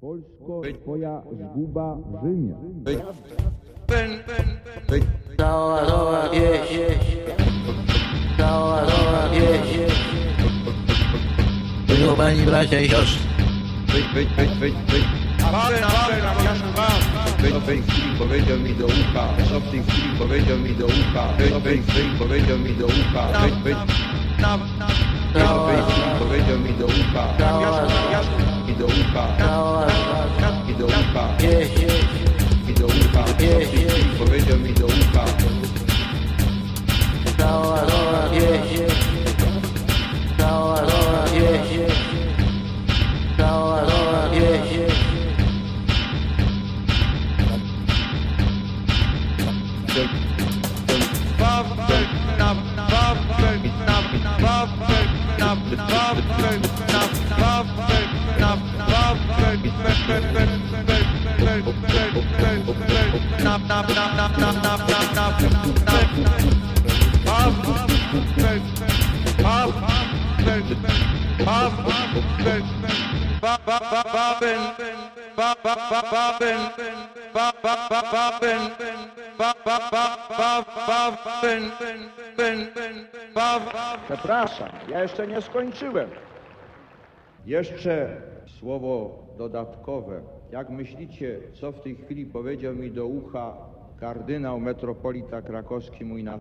Polsko, twoja zguba w Rzymie. Cała cała wieś Cała cała wieś Wychowani bracia i siostry. Wejdź w tej chwili powiedział mi do ucha, co w tej chwili powiedział mi do ucha, wejdź w tej chwili powiedział mi do ucha, wejdź w tej chwili powiedział mi do ucha, i do ucha, yeah, Midoupa, yeah, powiedział mi do ucha. Cała rola, yeah, cała rola, yeah, cała rola, yeah. Bubble, Przepraszam, ja jeszcze nie skończyłem. Jeszcze słowo dodatkowe. Jak myślicie, co w tej chwili powiedział mi do ucha kardynał metropolita krakowski mój na...